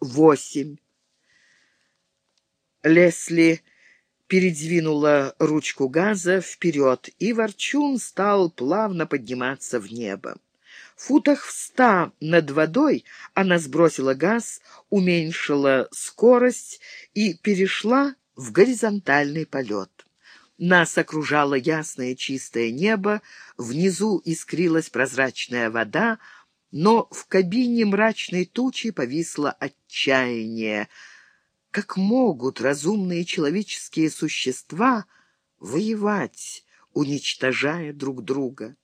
восемь. Лесли передвинула ручку газа вперед, и ворчун стал плавно подниматься в небо. В футах в ста над водой она сбросила газ, уменьшила скорость и перешла в горизонтальный полет. Нас окружало ясное чистое небо, внизу искрилась прозрачная вода, но в кабине мрачной тучи повисло отчаяние. Как могут разумные человеческие существа воевать, уничтожая друг друга?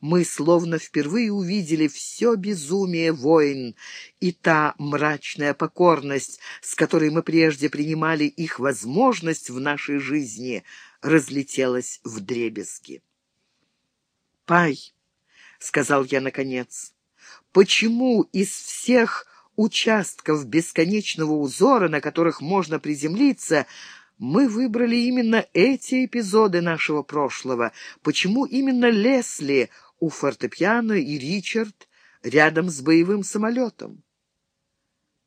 Мы словно впервые увидели все безумие войн и та мрачная покорность, с которой мы прежде принимали их возможность в нашей жизни — разлетелась в дребезги. «Пай», — сказал я наконец, — «почему из всех участков бесконечного узора, на которых можно приземлиться, мы выбрали именно эти эпизоды нашего прошлого? Почему именно Лесли у фортепиано и Ричард рядом с боевым самолетом?»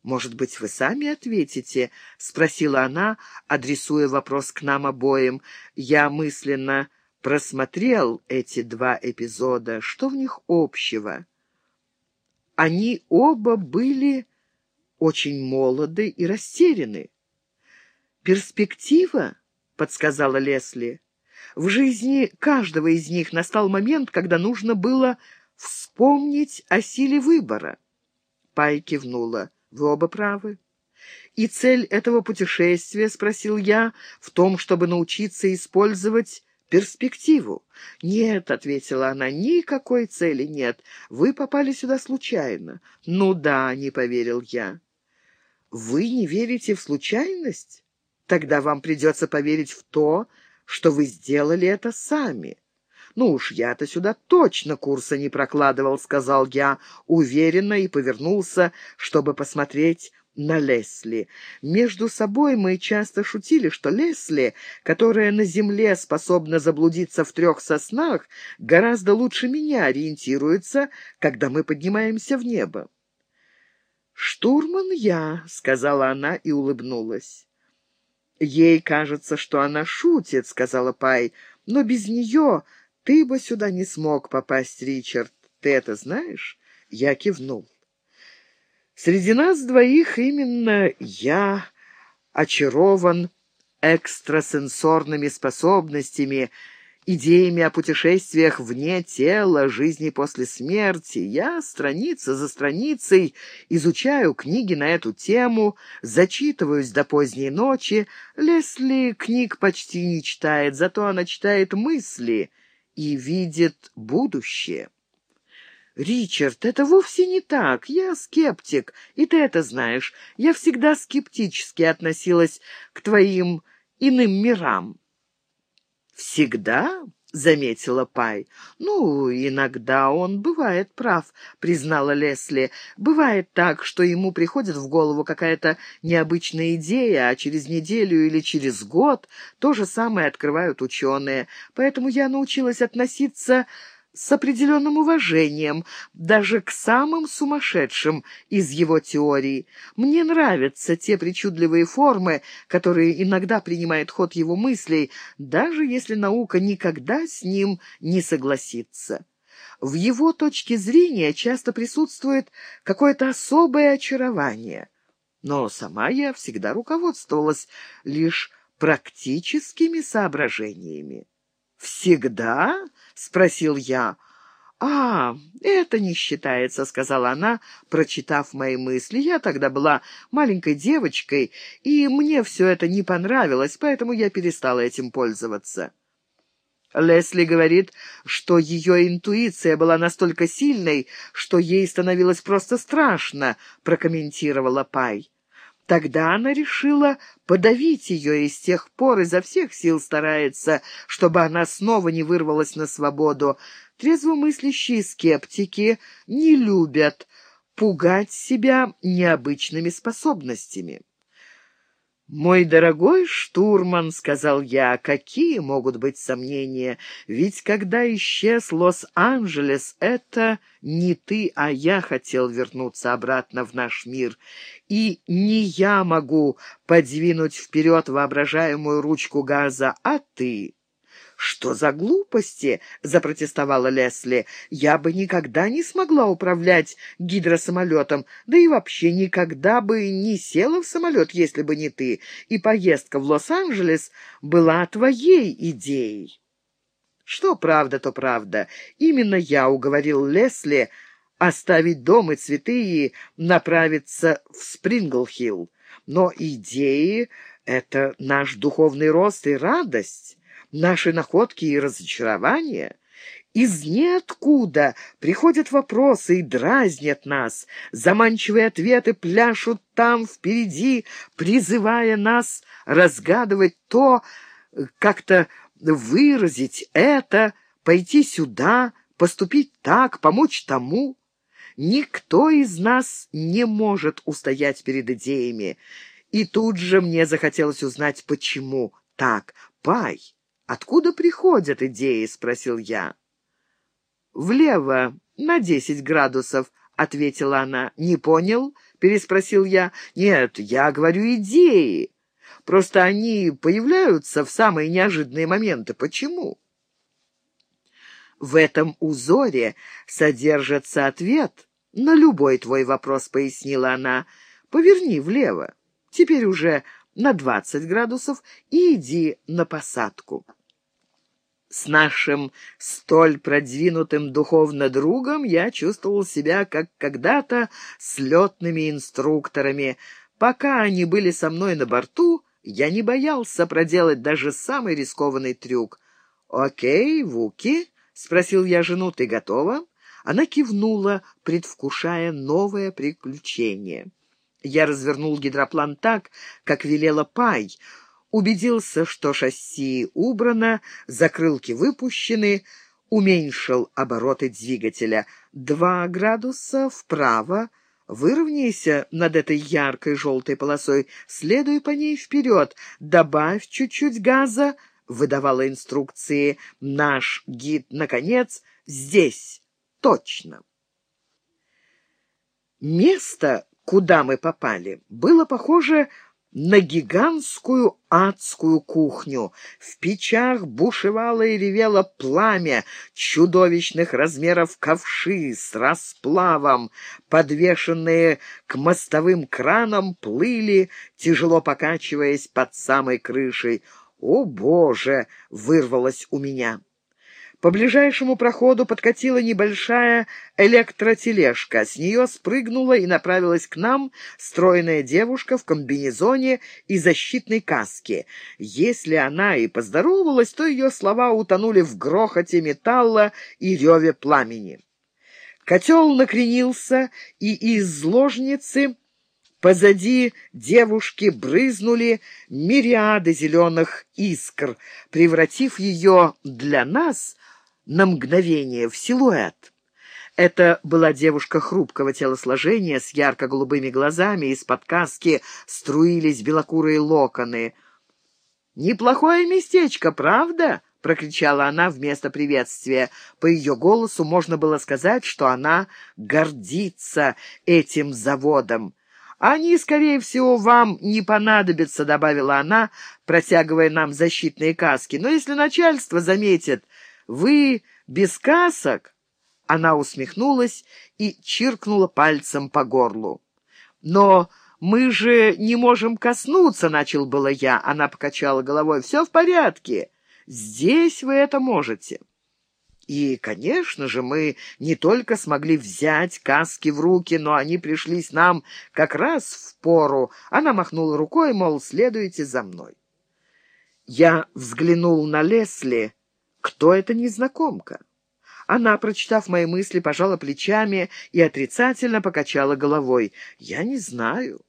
«Может быть, вы сами ответите?» — спросила она, адресуя вопрос к нам обоим. Я мысленно просмотрел эти два эпизода. Что в них общего? Они оба были очень молоды и растеряны. «Перспектива?» — подсказала Лесли. «В жизни каждого из них настал момент, когда нужно было вспомнить о силе выбора». Пай кивнула. Вы оба правы. И цель этого путешествия, спросил я, в том, чтобы научиться использовать перспективу. «Нет», — ответила она, — «никакой цели нет. Вы попали сюда случайно». «Ну да», — не поверил я. «Вы не верите в случайность? Тогда вам придется поверить в то, что вы сделали это сами». «Ну уж я-то сюда точно курса не прокладывал», — сказал я уверенно и повернулся, чтобы посмотреть на Лесли. Между собой мы часто шутили, что Лесли, которая на земле способна заблудиться в трех соснах, гораздо лучше меня ориентируется, когда мы поднимаемся в небо. «Штурман я», — сказала она и улыбнулась. «Ей кажется, что она шутит», — сказала Пай, — «но без нее ты бы сюда не смог попасть, Ричард. Ты это знаешь?» Я кивнул. Среди нас двоих именно я очарован экстрасенсорными способностями, идеями о путешествиях вне тела, жизни после смерти. Я страница за страницей изучаю книги на эту тему, зачитываюсь до поздней ночи. Лесли книг почти не читает, зато она читает мысли — и видит будущее. «Ричард, это вовсе не так. Я скептик, и ты это знаешь. Я всегда скептически относилась к твоим иным мирам». «Всегда?» — заметила Пай. «Ну, иногда он бывает прав», — признала Лесли. «Бывает так, что ему приходит в голову какая-то необычная идея, а через неделю или через год то же самое открывают ученые. Поэтому я научилась относиться с определенным уважением даже к самым сумасшедшим из его теорий. Мне нравятся те причудливые формы, которые иногда принимает ход его мыслей, даже если наука никогда с ним не согласится. В его точке зрения часто присутствует какое-то особое очарование. Но сама я всегда руководствовалась лишь практическими соображениями. «Всегда?» — спросил я. «А, это не считается», — сказала она, прочитав мои мысли. «Я тогда была маленькой девочкой, и мне все это не понравилось, поэтому я перестала этим пользоваться». Лесли говорит, что ее интуиция была настолько сильной, что ей становилось просто страшно, прокомментировала Пай. Тогда она решила подавить ее и с тех пор изо всех сил старается, чтобы она снова не вырвалась на свободу. Трезвомыслящие скептики не любят пугать себя необычными способностями. «Мой дорогой штурман», — сказал я, — «какие могут быть сомнения? Ведь когда исчез Лос-Анджелес, это не ты, а я хотел вернуться обратно в наш мир. И не я могу подвинуть вперед воображаемую ручку газа, а ты». «Что за глупости?» — запротестовала Лесли. «Я бы никогда не смогла управлять гидросамолетом, да и вообще никогда бы не села в самолет, если бы не ты, и поездка в Лос-Анджелес была твоей идеей». Что правда, то правда. Именно я уговорил Лесли оставить дом и цветы и направиться в Спрингл-Хилл. Но идеи — это наш духовный рост и радость наши находки и разочарования. Из ниоткуда приходят вопросы и дразнят нас. Заманчивые ответы пляшут там впереди, призывая нас разгадывать то, как-то выразить это, пойти сюда, поступить так, помочь тому. Никто из нас не может устоять перед идеями. И тут же мне захотелось узнать, почему так. Пай, «Откуда приходят идеи?» — спросил я. «Влево, на десять градусов», — ответила она. «Не понял?» — переспросил я. «Нет, я говорю идеи. Просто они появляются в самые неожиданные моменты. Почему?» «В этом узоре содержится ответ на любой твой вопрос», — пояснила она. «Поверни влево. Теперь уже на двадцать градусов и иди на посадку. С нашим столь продвинутым духовно другом я чувствовал себя, как когда-то с летными инструкторами. Пока они были со мной на борту, я не боялся проделать даже самый рискованный трюк. «Окей, Вуки?» — спросил я жену. «Ты готова?» Она кивнула, предвкушая новое приключение. Я развернул гидроплан так, как велела Пай, убедился, что шасси убрано, закрылки выпущены, уменьшил обороты двигателя. Два градуса вправо. Выровняйся над этой яркой желтой полосой, следуй по ней вперед, добавь чуть-чуть газа, выдавала инструкции. Наш гид, наконец, здесь, точно. Место, куда мы попали, было похоже на гигантскую адскую кухню. В печах бушевало и ревело пламя чудовищных размеров ковши с расплавом, подвешенные к мостовым кранам, плыли, тяжело покачиваясь под самой крышей. «О, Боже!» — вырвалось у меня. По ближайшему проходу подкатила небольшая электротележка. С нее спрыгнула и направилась к нам стройная девушка в комбинезоне и защитной каске. Если она и поздоровалась, то ее слова утонули в грохоте металла и реве пламени. Котел накренился, и из ложницы позади девушки брызнули мириады зеленых искр, превратив ее для нас на мгновение в силуэт. Это была девушка хрупкого телосложения с ярко-голубыми глазами, из-под каски струились белокурые локоны. «Неплохое местечко, правда?» — прокричала она вместо приветствия. По ее голосу можно было сказать, что она гордится этим заводом. «Они, скорее всего, вам не понадобятся», — добавила она, протягивая нам защитные каски. «Но если начальство заметит, вы без касок?» Она усмехнулась и чиркнула пальцем по горлу. «Но мы же не можем коснуться», — начал было я. Она покачала головой. «Все в порядке. Здесь вы это можете». И, конечно же, мы не только смогли взять каски в руки, но они пришлись нам как раз в пору. Она махнула рукой, мол, следуйте за мной. Я взглянул на Лесли, кто эта незнакомка? Она, прочитав мои мысли, пожала плечами и отрицательно покачала головой. «Я не знаю».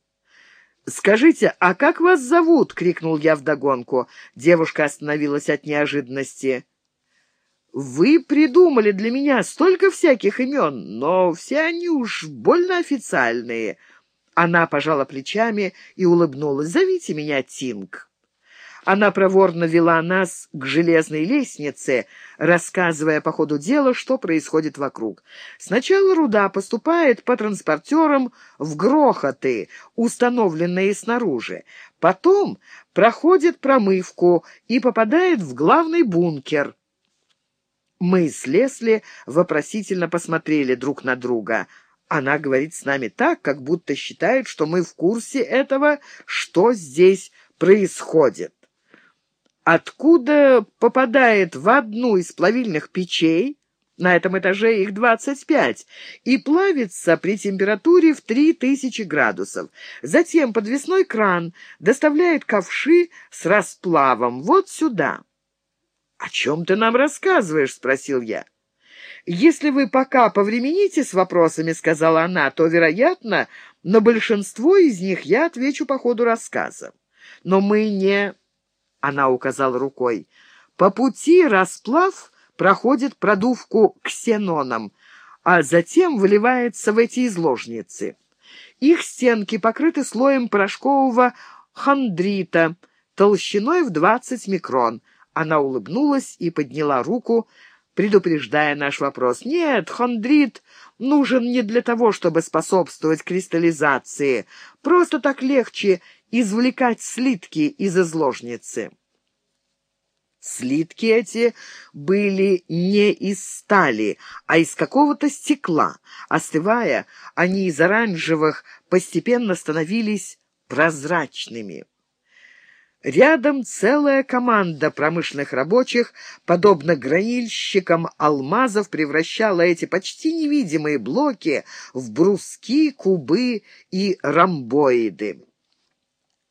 «Скажите, а как вас зовут?» — крикнул я вдогонку. Девушка остановилась от неожиданности. «Вы придумали для меня столько всяких имен, но все они уж больно официальные. Она пожала плечами и улыбнулась. «Зовите меня Тинг». Она проворно вела нас к железной лестнице, рассказывая по ходу дела, что происходит вокруг. Сначала руда поступает по транспортерам в грохоты, установленные снаружи. Потом проходит промывку и попадает в главный бункер. Мы с Лесли вопросительно посмотрели друг на друга. Она говорит с нами так, как будто считает, что мы в курсе этого, что здесь происходит откуда попадает в одну из плавильных печей, на этом этаже их 25, и плавится при температуре в 3000 градусов. Затем подвесной кран доставляет ковши с расплавом вот сюда. «О чем ты нам рассказываешь?» — спросил я. «Если вы пока повремените с вопросами, — сказала она, — то, вероятно, на большинство из них я отвечу по ходу рассказа. Но мы не она указала рукой. По пути расплав проходит продувку ксеноном, а затем выливается в эти изложницы. Их стенки покрыты слоем порошкового хондрита толщиной в 20 микрон. Она улыбнулась и подняла руку, предупреждая наш вопрос. «Нет, хондрит нужен не для того, чтобы способствовать кристаллизации. Просто так легче извлекать слитки из изложницы. Слитки эти были не из стали, а из какого-то стекла. Остывая, они из оранжевых постепенно становились прозрачными. Рядом целая команда промышленных рабочих, подобно гранильщикам алмазов, превращала эти почти невидимые блоки в бруски, кубы и ромбоиды.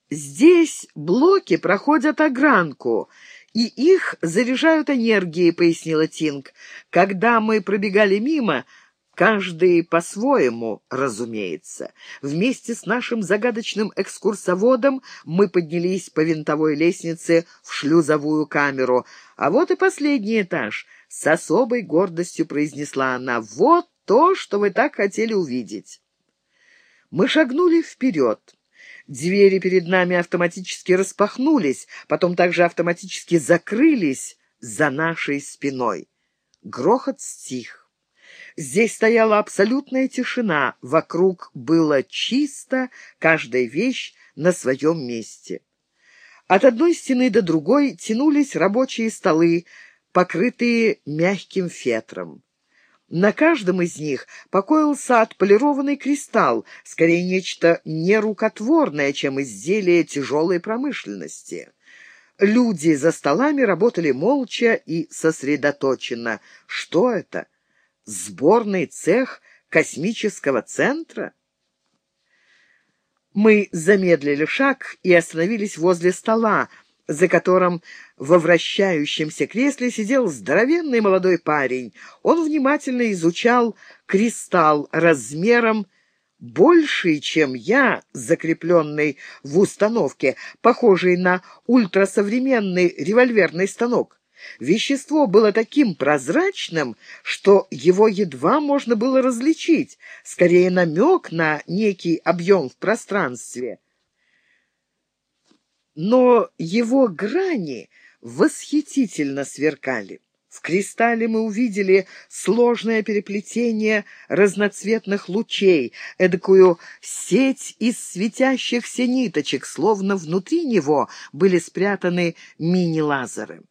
Здесь блоки проходят огранку, и их заряжают энергией, пояснила Тинг. Когда мы пробегали мимо, каждый по-своему, разумеется. Вместе с нашим загадочным экскурсоводом мы поднялись по винтовой лестнице в шлюзовую камеру. А вот и последний этаж. С особой гордостью произнесла она. «Вот то, что вы так хотели увидеть». Мы шагнули вперед. Двери перед нами автоматически распахнулись, потом также автоматически закрылись за нашей спиной. Грохот стих. Здесь стояла абсолютная тишина, вокруг было чисто, каждая вещь на своем месте. От одной стены до другой тянулись рабочие столы, покрытые мягким фетром. На каждом из них покоился отполированный кристалл, скорее нечто нерукотворное, чем изделие тяжелой промышленности. Люди за столами работали молча и сосредоточенно. Что это? Сборный цех космического центра? Мы замедлили шаг и остановились возле стола, за которым во вращающемся кресле сидел здоровенный молодой парень. Он внимательно изучал кристалл размером больший, чем я, закрепленный в установке, похожий на ультрасовременный револьверный станок. Вещество было таким прозрачным, что его едва можно было различить, скорее намек на некий объем в пространстве но его грани восхитительно сверкали. В кристалле мы увидели сложное переплетение разноцветных лучей, эдакую сеть из светящихся ниточек, словно внутри него были спрятаны мини-лазеры.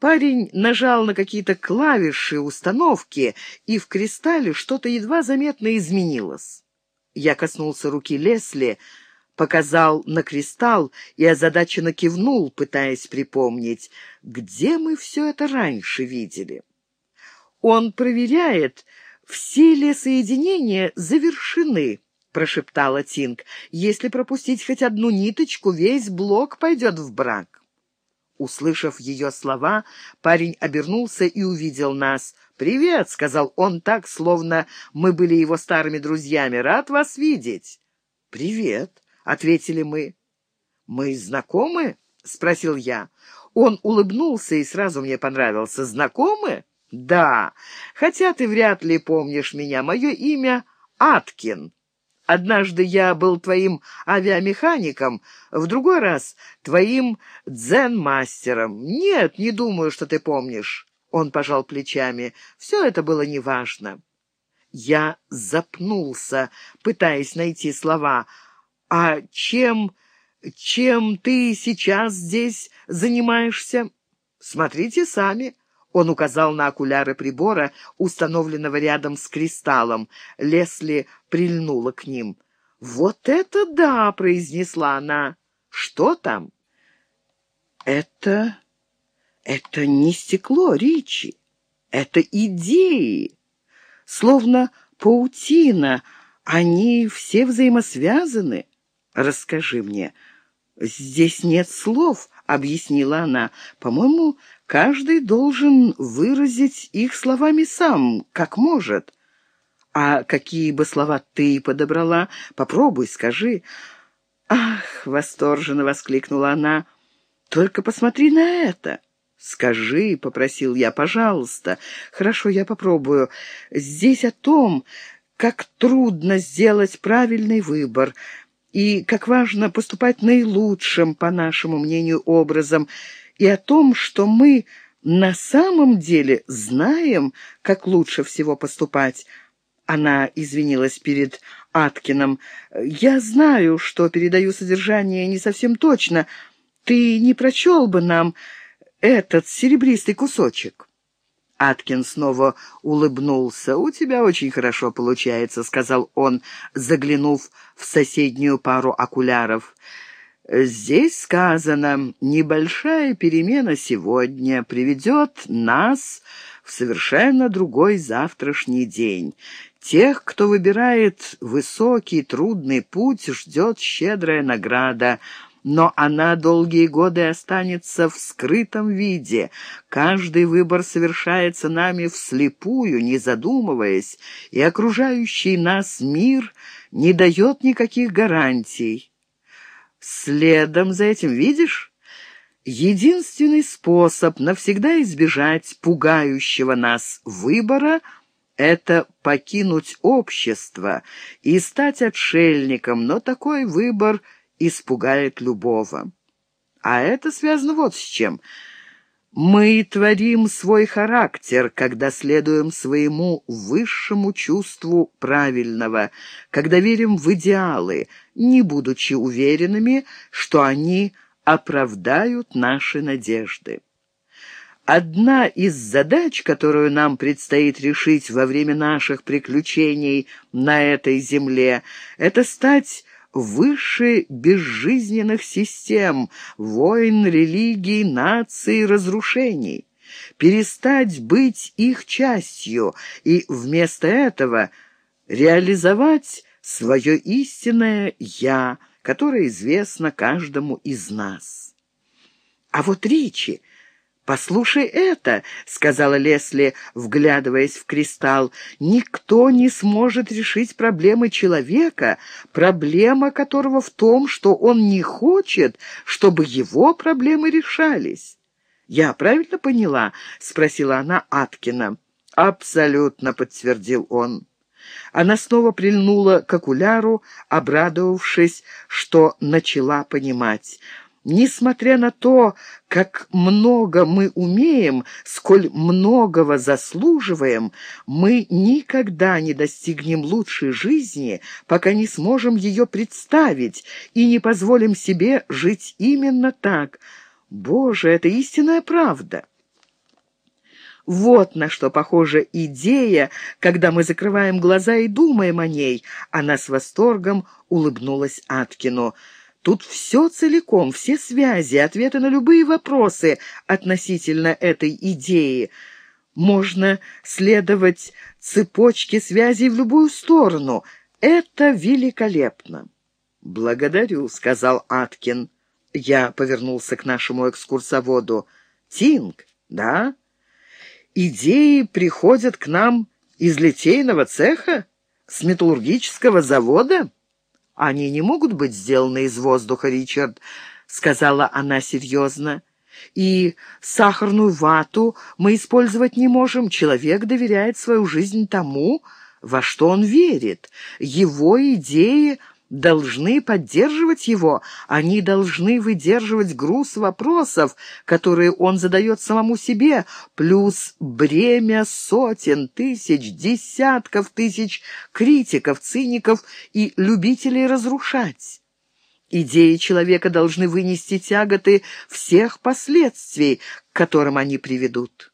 Парень нажал на какие-то клавиши установки, и в кристалле что-то едва заметно изменилось. Я коснулся руки Лесли, показал на кристалл и озадаченно кивнул, пытаясь припомнить, где мы все это раньше видели. «Он проверяет, все ли соединения завершены», — прошептала Тинг. «Если пропустить хоть одну ниточку, весь блок пойдет в брак». Услышав ее слова, парень обернулся и увидел нас. «Привет», — сказал он так, словно мы были его старыми друзьями. «Рад вас видеть». «Привет», ответили мы. «Мы знакомы?» — спросил я. Он улыбнулся и сразу мне понравился. «Знакомы?» «Да, хотя ты вряд ли помнишь меня. Мое имя Аткин». Однажды я был твоим авиамехаником, в другой раз твоим дзен-мастером. Нет, не думаю, что ты помнишь». Он пожал плечами. «Все это было неважно». Я запнулся, пытаясь найти слова. «А чем... чем ты сейчас здесь занимаешься?» «Смотрите сами». Он указал на окуляры прибора, установленного рядом с кристаллом. Лесли прильнула к ним. «Вот это да!» — произнесла она. «Что там?» «Это... это не стекло, Ричи. Это идеи. Словно паутина. Они все взаимосвязаны. Расскажи мне». «Здесь нет слов», — объяснила она. «По-моему, каждый должен выразить их словами сам, как может». «А какие бы слова ты подобрала? Попробуй, скажи». «Ах!» — восторженно воскликнула она. «Только посмотри на это!» «Скажи», — попросил я, — «пожалуйста». «Хорошо, я попробую. Здесь о том, как трудно сделать правильный выбор» и как важно поступать наилучшим, по нашему мнению, образом, и о том, что мы на самом деле знаем, как лучше всего поступать. Она извинилась перед Аткином. «Я знаю, что передаю содержание не совсем точно. Ты не прочел бы нам этот серебристый кусочек?» Аткин снова улыбнулся. «У тебя очень хорошо получается», — сказал он, заглянув в соседнюю пару окуляров. «Здесь сказано, небольшая перемена сегодня приведет нас в совершенно другой завтрашний день. Тех, кто выбирает высокий, трудный путь, ждет щедрая награда — но она долгие годы останется в скрытом виде. Каждый выбор совершается нами вслепую, не задумываясь, и окружающий нас мир не дает никаких гарантий. Следом за этим, видишь? Единственный способ навсегда избежать пугающего нас выбора — это покинуть общество и стать отшельником, но такой выбор — испугает любого. А это связано вот с чем. Мы творим свой характер, когда следуем своему высшему чувству правильного, когда верим в идеалы, не будучи уверенными, что они оправдают наши надежды. Одна из задач, которую нам предстоит решить во время наших приключений на этой земле, это стать выше безжизненных систем, войн, религий, наций, разрушений. Перестать быть их частью и вместо этого реализовать свое истинное «я», которое известно каждому из нас. А вот Ричи «Послушай это», — сказала Лесли, вглядываясь в кристалл, — «никто не сможет решить проблемы человека, проблема которого в том, что он не хочет, чтобы его проблемы решались». «Я правильно поняла?» — спросила она Аткина. «Абсолютно», — подтвердил он. Она снова прильнула к окуляру, обрадовавшись, что начала понимать. Несмотря на то, как много мы умеем, сколь многого заслуживаем, мы никогда не достигнем лучшей жизни, пока не сможем ее представить и не позволим себе жить именно так. Боже, это истинная правда. Вот на что похожа идея, когда мы закрываем глаза и думаем о ней. Она с восторгом улыбнулась Аткину. Тут все целиком, все связи, ответы на любые вопросы относительно этой идеи. Можно следовать цепочке связей в любую сторону. Это великолепно. «Благодарю», — сказал Аткин. Я повернулся к нашему экскурсоводу. «Тинг, да? Идеи приходят к нам из литейного цеха? С металлургического завода?» «Они не могут быть сделаны из воздуха, Ричард», — сказала она серьезно. «И сахарную вату мы использовать не можем. Человек доверяет свою жизнь тому, во что он верит. Его идеи должны поддерживать его, они должны выдерживать груз вопросов, которые он задает самому себе, плюс бремя сотен, тысяч, десятков тысяч критиков, циников и любителей разрушать. Идеи человека должны вынести тяготы всех последствий, к которым они приведут.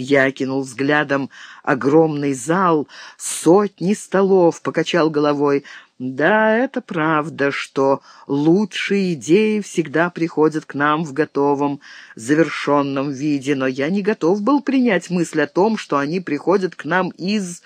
Я кинул взглядом огромный зал, сотни столов, покачал головой. Да, это правда, что лучшие идеи всегда приходят к нам в готовом, завершенном виде, но я не готов был принять мысль о том, что они приходят к нам из...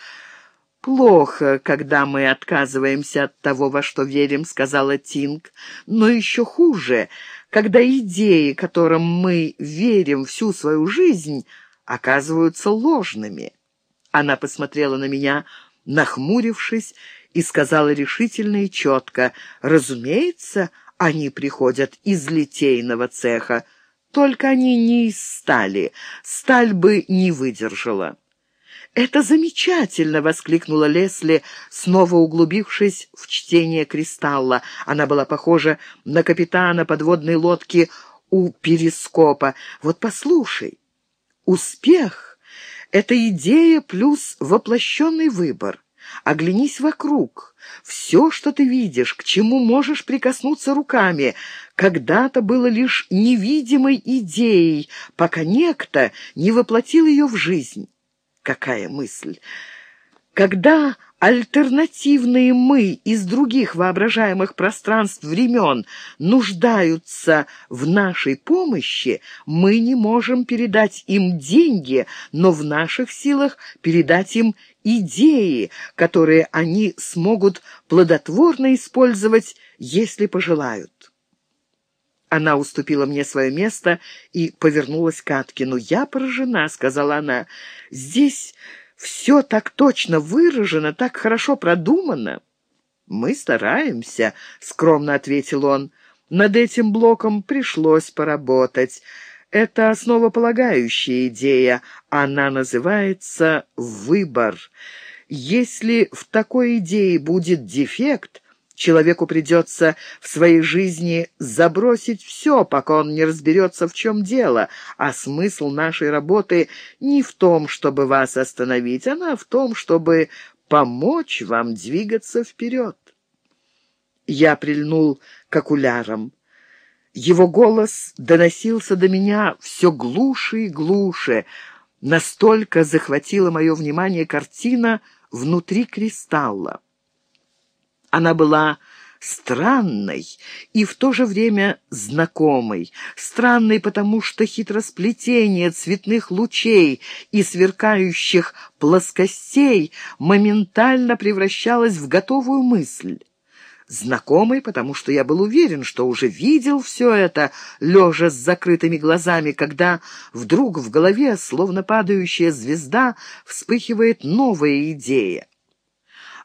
«Плохо, когда мы отказываемся от того, во что верим», — сказала Тинг. «Но еще хуже, когда идеи, которым мы верим всю свою жизнь, оказываются ложными». Она посмотрела на меня, нахмурившись, и сказала решительно и четко, «Разумеется, они приходят из литейного цеха, только они не из стали, сталь бы не выдержала». «Это замечательно!» — воскликнула Лесли, снова углубившись в чтение «Кристалла». Она была похожа на капитана подводной лодки у перископа. «Вот послушай, успех — это идея плюс воплощенный выбор. Оглянись вокруг. Все, что ты видишь, к чему можешь прикоснуться руками, когда-то было лишь невидимой идеей, пока некто не воплотил ее в жизнь. Какая мысль! Когда альтернативные «мы» из других воображаемых пространств времен нуждаются в нашей помощи, мы не можем передать им деньги, но в наших силах передать им идеи, которые они смогут плодотворно использовать, если пожелают. Она уступила мне свое место и повернулась к Аткину. «Я поражена», — сказала она. «Здесь все так точно выражено, так хорошо продумано». «Мы стараемся», — скромно ответил он. «Над этим блоком пришлось поработать. Это основополагающая идея. Она называется «выбор». Если в такой идее будет дефект, Человеку придется в своей жизни забросить все, пока он не разберется, в чем дело, а смысл нашей работы не в том, чтобы вас остановить, она в том, чтобы помочь вам двигаться вперед. Я прильнул к окулярам. Его голос доносился до меня все глуше и глуше. Настолько захватила мое внимание картина внутри кристалла. Она была странной и в то же время знакомой. Странной, потому что хитросплетение цветных лучей и сверкающих плоскостей моментально превращалось в готовую мысль. Знакомой, потому что я был уверен, что уже видел все это, лежа с закрытыми глазами, когда вдруг в голове, словно падающая звезда, вспыхивает новая идея.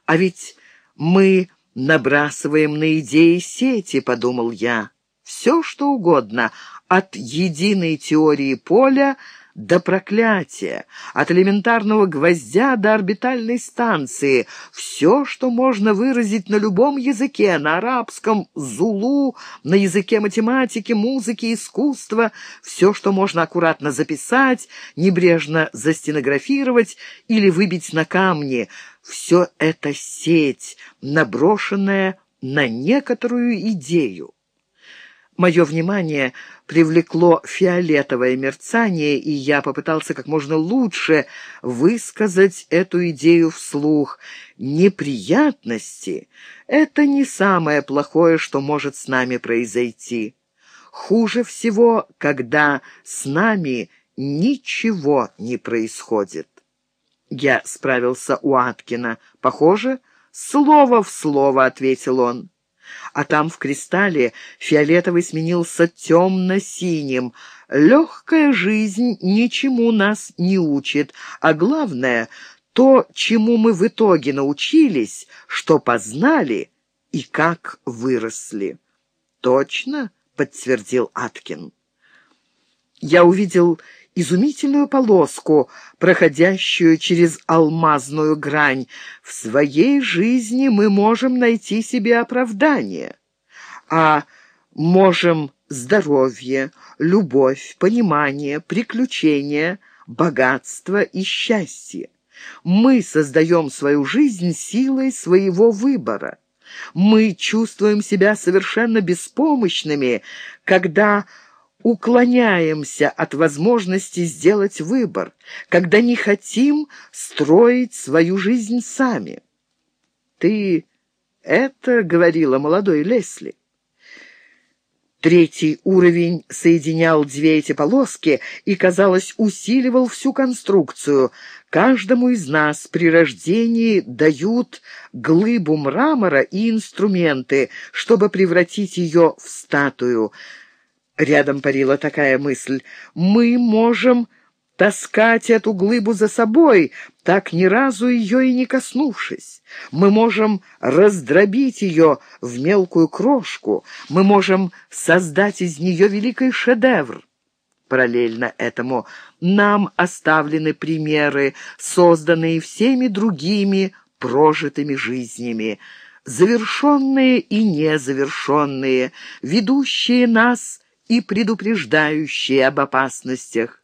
А ведь мы набрасываем на идеи сети», — подумал я. «Все, что угодно, от единой теории поля до проклятия, от элементарного гвоздя до орбитальной станции, все, что можно выразить на любом языке, на арабском, зулу, на языке математики, музыки, искусства, все, что можно аккуратно записать, небрежно застенографировать или выбить на камни, все это сеть, наброшенная на некоторую идею. Мое внимание привлекло фиолетовое мерцание, и я попытался как можно лучше высказать эту идею вслух. Неприятности — это не самое плохое, что может с нами произойти. Хуже всего, когда с нами ничего не происходит. Я справился у Аткина. «Похоже, слово в слово», — ответил он а там в кристалле фиолетовый сменился темно-синим. Легкая жизнь ничему нас не учит, а главное — то, чему мы в итоге научились, что познали и как выросли. «Точно?» — подтвердил Аткин. Я увидел изумительную полоску, проходящую через алмазную грань. В своей жизни мы можем найти себе оправдание, а можем здоровье, любовь, понимание, приключения, богатство и счастье. Мы создаем свою жизнь силой своего выбора. Мы чувствуем себя совершенно беспомощными, когда уклоняемся от возможности сделать выбор, когда не хотим строить свою жизнь сами. Ты это говорила молодой Лесли. Третий уровень соединял две эти полоски и, казалось, усиливал всю конструкцию. Каждому из нас при рождении дают глыбу мрамора и инструменты, чтобы превратить ее в статую. Рядом парила такая мысль. «Мы можем таскать эту глыбу за собой, так ни разу ее и не коснувшись. Мы можем раздробить ее в мелкую крошку, мы можем создать из нее великий шедевр. Параллельно этому нам оставлены примеры, созданные всеми другими прожитыми жизнями, завершенные и незавершенные, ведущие нас и предупреждающие об опасностях.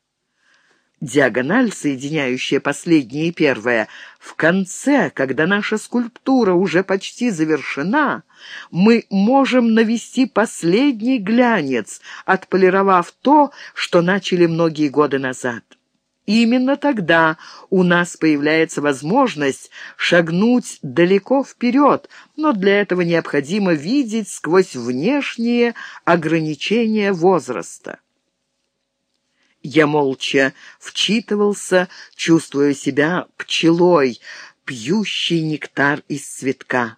Диагональ, соединяющая последнее и первое, в конце, когда наша скульптура уже почти завершена, мы можем навести последний глянец, отполировав то, что начали многие годы назад. Именно тогда у нас появляется возможность шагнуть далеко вперед, но для этого необходимо видеть сквозь внешние ограничения возраста. Я молча вчитывался, чувствуя себя пчелой, пьющей нектар из цветка.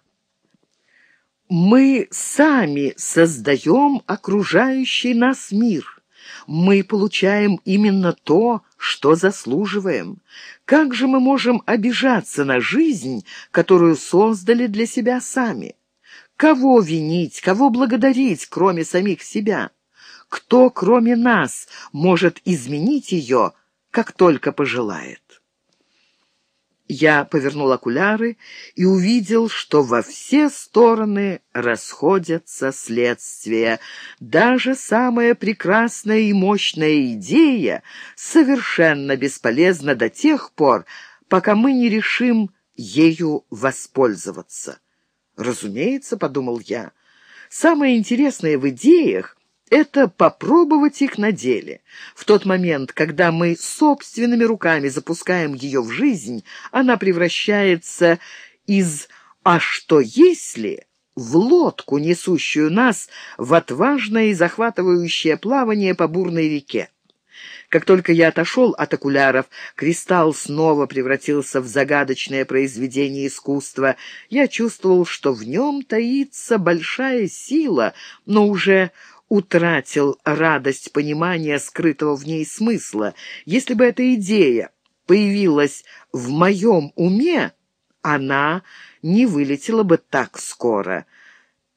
Мы сами создаем окружающий нас мир. Мы получаем именно то, что заслуживаем. Как же мы можем обижаться на жизнь, которую создали для себя сами? Кого винить, кого благодарить, кроме самих себя? Кто, кроме нас, может изменить ее, как только пожелает? Я повернул окуляры и увидел, что во все стороны расходятся следствия. Даже самая прекрасная и мощная идея совершенно бесполезна до тех пор, пока мы не решим ею воспользоваться. Разумеется, — подумал я, — самое интересное в идеях это попробовать их на деле. В тот момент, когда мы собственными руками запускаем ее в жизнь, она превращается из «а что если?» в лодку, несущую нас в отважное и захватывающее плавание по бурной реке. Как только я отошел от окуляров, кристалл снова превратился в загадочное произведение искусства. Я чувствовал, что в нем таится большая сила, но уже утратил радость понимания скрытого в ней смысла. Если бы эта идея появилась в моем уме, она не вылетела бы так скоро.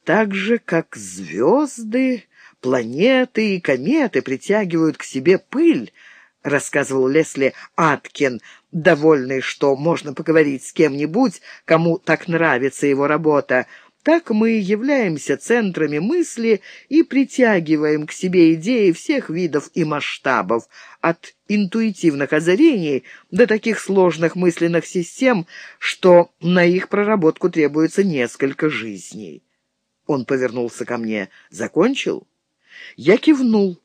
Так же, как звезды, планеты и кометы притягивают к себе пыль, рассказывал Лесли Аткин, довольный, что можно поговорить с кем-нибудь, кому так нравится его работа, так мы являемся центрами мысли и притягиваем к себе идеи всех видов и масштабов, от интуитивных озарений до таких сложных мысленных систем, что на их проработку требуется несколько жизней. Он повернулся ко мне. «Закончил?» Я кивнул.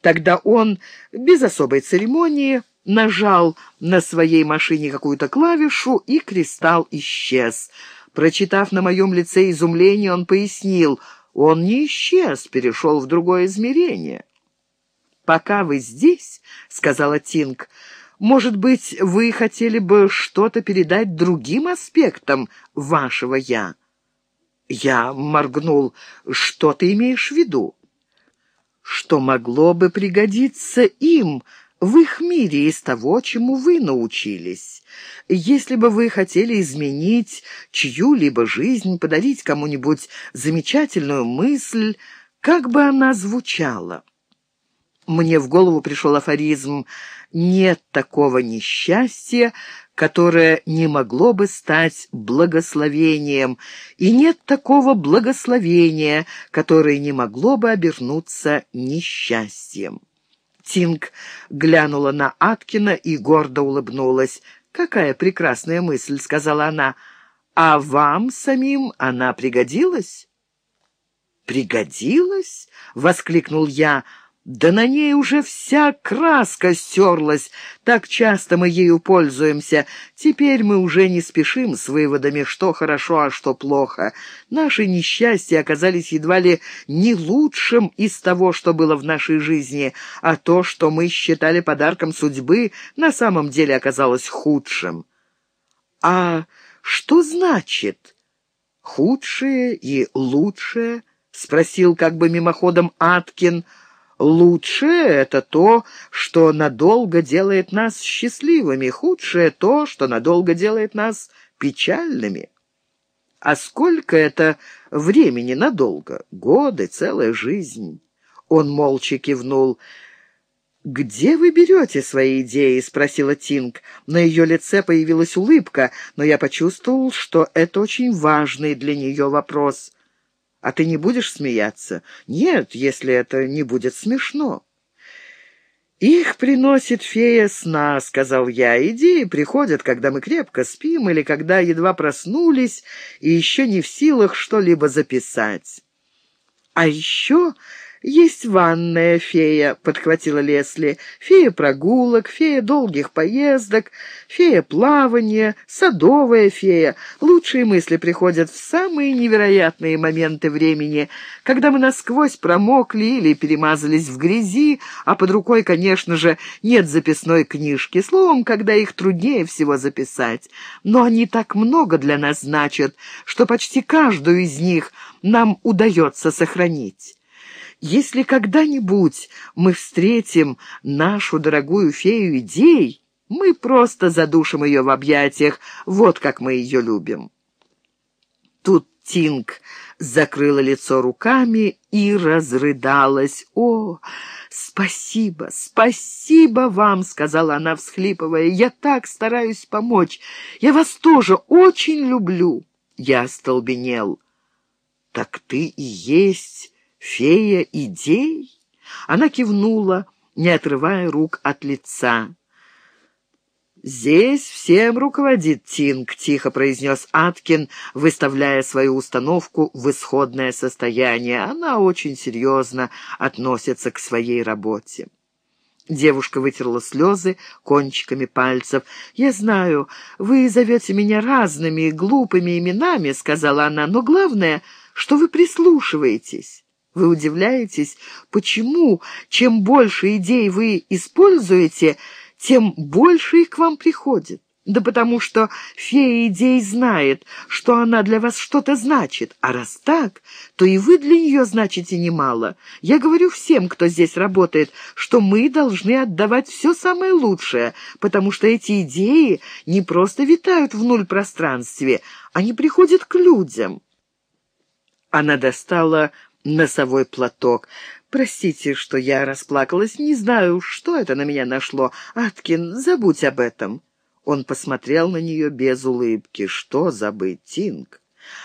Тогда он, без особой церемонии, нажал на своей машине какую-то клавишу, и кристалл исчез — Прочитав на моем лице изумление, он пояснил, он не исчез, перешел в другое измерение. «Пока вы здесь, — сказала Тинг, — может быть, вы хотели бы что-то передать другим аспектам вашего «я»?» Я моргнул. «Что ты имеешь в виду?» «Что могло бы пригодиться им?» В их мире из того, чему вы научились. Если бы вы хотели изменить чью-либо жизнь, подарить кому-нибудь замечательную мысль, как бы она звучала? Мне в голову пришел афоризм «Нет такого несчастья, которое не могло бы стать благословением, и нет такого благословения, которое не могло бы обернуться несчастьем». Тинг глянула на Аткина и гордо улыбнулась. «Какая прекрасная мысль», — сказала она. «А вам самим она пригодилась?» «Пригодилась?» — воскликнул я. «Да на ней уже вся краска стерлась. Так часто мы ею пользуемся. Теперь мы уже не спешим с выводами, что хорошо, а что плохо. Наши несчастья оказались едва ли не лучшим из того, что было в нашей жизни, а то, что мы считали подарком судьбы, на самом деле оказалось худшим». «А что значит худшее и лучшее?» — спросил как бы мимоходом Аткин. «Лучшее — это то, что надолго делает нас счастливыми, худшее — то, что надолго делает нас печальными». «А сколько это времени надолго? Годы, целая жизнь?» Он молча кивнул. «Где вы берете свои идеи?» — спросила Тинг. На ее лице появилась улыбка, но я почувствовал, что это очень важный для нее вопрос. А ты не будешь смеяться? Нет, если это не будет смешно. «Их приносит фея сна», — сказал я. «Идеи приходят, когда мы крепко спим или когда едва проснулись и еще не в силах что-либо записать». «А еще «Есть ванная фея», — подхватила Лесли, «фея прогулок, фея долгих поездок, фея плавания, садовая фея. Лучшие мысли приходят в самые невероятные моменты времени, когда мы насквозь промокли или перемазались в грязи, а под рукой, конечно же, нет записной книжки, словом, когда их труднее всего записать. Но они так много для нас значат, что почти каждую из них нам удается сохранить». Если когда-нибудь мы встретим нашу дорогую фею идей, мы просто задушим ее в объятиях, вот как мы ее любим. Тут Тинг закрыла лицо руками и разрыдалась. «О, спасибо, спасибо вам!» — сказала она, всхлипывая. «Я так стараюсь помочь. Я вас тоже очень люблю». Я остолбенел. «Так ты и есть «Фея идей?» Она кивнула, не отрывая рук от лица. «Здесь всем руководит Тинг», — тихо произнес Аткин, выставляя свою установку в исходное состояние. Она очень серьезно относится к своей работе. Девушка вытерла слезы кончиками пальцев. «Я знаю, вы зовете меня разными глупыми именами», — сказала она, «но главное, что вы прислушиваетесь». Вы удивляетесь, почему, чем больше идей вы используете, тем больше их к вам приходит? Да потому что фея идей знает, что она для вас что-то значит, а раз так, то и вы для нее значите немало. Я говорю всем, кто здесь работает, что мы должны отдавать все самое лучшее, потому что эти идеи не просто витают в нуль пространстве, они приходят к людям. Она достала носовой платок. Простите, что я расплакалась, не знаю, что это на меня нашло. Аткин, забудь об этом». Он посмотрел на нее без улыбки. «Что забыть, Тинг?»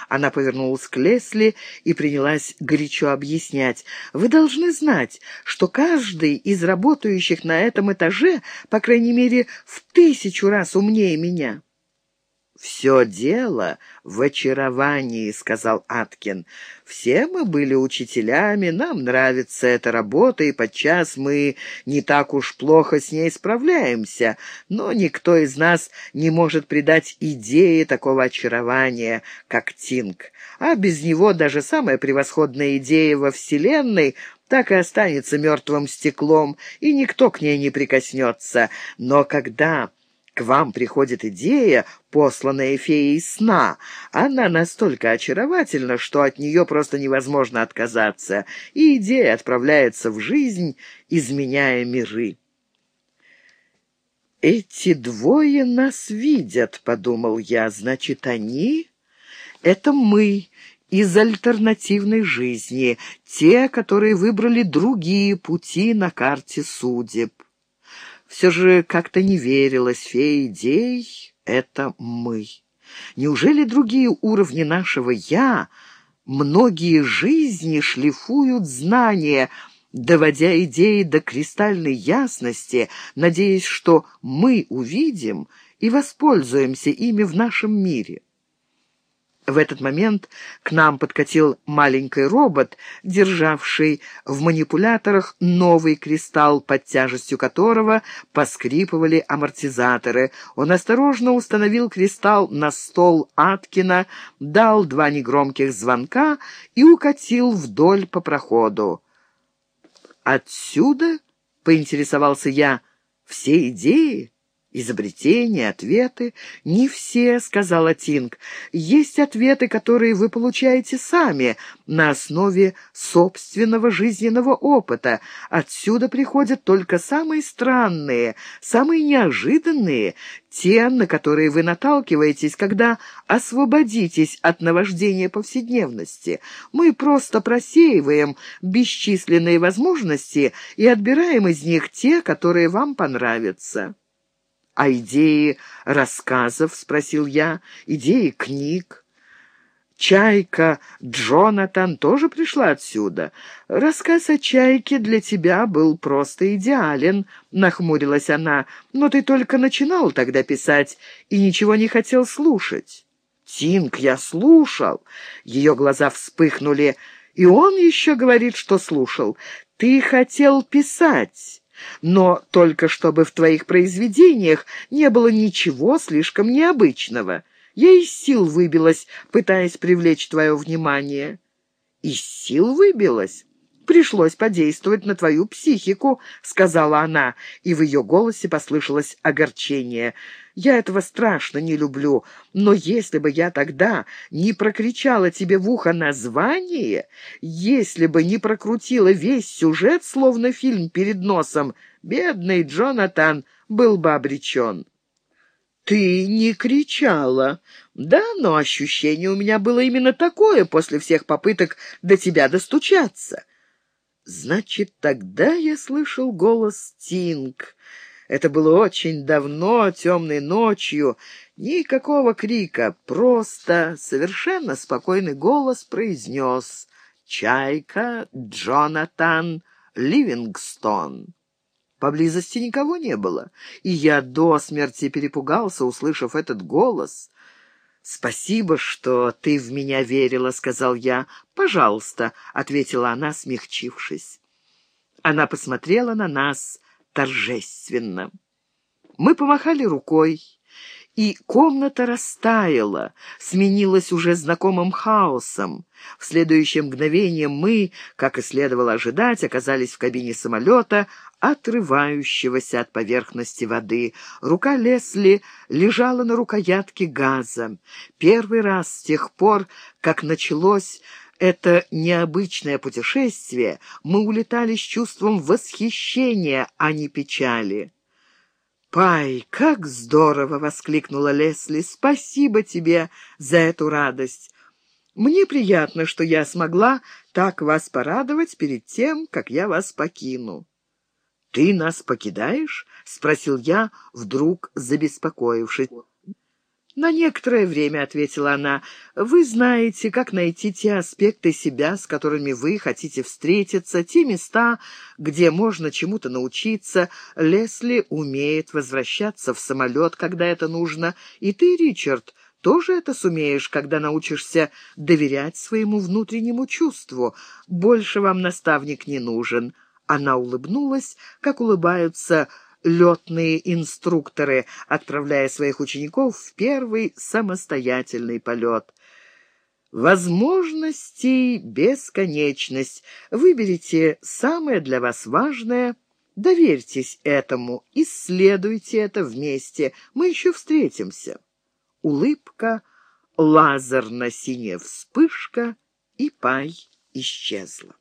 Она повернулась к Лесли и принялась горячо объяснять. «Вы должны знать, что каждый из работающих на этом этаже, по крайней мере, в тысячу раз умнее меня». «Все дело в очаровании», — сказал Аткин. «Все мы были учителями, нам нравится эта работа, и подчас мы не так уж плохо с ней справляемся, но никто из нас не может придать идее такого очарования, как Тинг. А без него даже самая превосходная идея во Вселенной так и останется мертвым стеклом, и никто к ней не прикоснется. Но когда к вам приходит идея, посланная феей сна. Она настолько очаровательна, что от нее просто невозможно отказаться, и идея отправляется в жизнь, изменяя миры. «Эти двое нас видят», — подумал я, — «значит, они — это мы, из альтернативной жизни, те, которые выбрали другие пути на карте судеб. Все же как-то не верилось, фея идей — это мы. Неужели другие уровни нашего «я», многие жизни шлифуют знания, доводя идеи до кристальной ясности, надеясь, что мы увидим и воспользуемся ими в нашем мире? В этот момент к нам подкатил маленький робот, державший в манипуляторах новый кристалл, под тяжестью которого поскрипывали амортизаторы. Он осторожно установил кристалл на стол Аткина, дал два негромких звонка и укатил вдоль по проходу. «Отсюда?» — поинтересовался я. «Все идеи?» Изобретения, ответы — не все, — сказала Тинг. Есть ответы, которые вы получаете сами, на основе собственного жизненного опыта. Отсюда приходят только самые странные, самые неожиданные, те, на которые вы наталкиваетесь, когда освободитесь от наваждения повседневности. Мы просто просеиваем бесчисленные возможности и отбираем из них те, которые вам понравятся. «А идеи рассказов?» — спросил я. «Идеи книг?» «Чайка Джонатан тоже пришла отсюда. Рассказ о Чайке для тебя был просто идеален», — нахмурилась она. «Но ты только начинал тогда писать и ничего не хотел слушать». «Тинг, я слушал». Ее глаза вспыхнули. «И он еще говорит, что слушал. Ты хотел писать» но только чтобы в твоих произведениях не было ничего слишком необычного. Я из сил выбилась, пытаясь привлечь твое внимание». «Из сил выбилась?» Пришлось подействовать на твою психику», — сказала она, и в ее голосе послышалось огорчение. «Я этого страшно не люблю, но если бы я тогда не прокричала тебе в ухо название, если бы не прокрутила весь сюжет, словно фильм перед носом, бедный Джонатан был бы обречен». «Ты не кричала». «Да, но ощущение у меня было именно такое после всех попыток до тебя достучаться. Значит, тогда я слышал голос Тинг. Это было очень давно, темной ночью. Никакого крика, просто совершенно спокойный голос произнес «Чайка Джонатан Ливингстон». Поблизости никого не было, и я до смерти перепугался, услышав этот голос. «Спасибо, что ты в меня верила», — сказал я. «Пожалуйста», — ответила она, смягчившись. Она посмотрела на нас торжественно. Мы помахали рукой, и комната растаяла, сменилась уже знакомым хаосом. В следующее мгновение мы, как и следовало ожидать, оказались в кабине самолета, отрывающегося от поверхности воды. Рука Лесли лежала на рукоятке газа. Первый раз с тех пор, как началось это необычное путешествие, мы улетали с чувством восхищения, а не печали. «Пай, как здорово!» — воскликнула Лесли. «Спасибо тебе за эту радость. Мне приятно, что я смогла так вас порадовать перед тем, как я вас покину». «Ты нас покидаешь?» — спросил я, вдруг забеспокоившись. «На некоторое время», — ответила она, — «вы знаете, как найти те аспекты себя, с которыми вы хотите встретиться, те места, где можно чему-то научиться. Лесли умеет возвращаться в самолет, когда это нужно, и ты, Ричард, тоже это сумеешь, когда научишься доверять своему внутреннему чувству. Больше вам наставник не нужен». Она улыбнулась, как улыбаются летные инструкторы, отправляя своих учеников в первый самостоятельный полет. Возможностей бесконечность. Выберите самое для вас важное, доверьтесь этому, исследуйте это вместе. Мы еще встретимся. Улыбка, лазерно-синяя вспышка, и пай исчезла.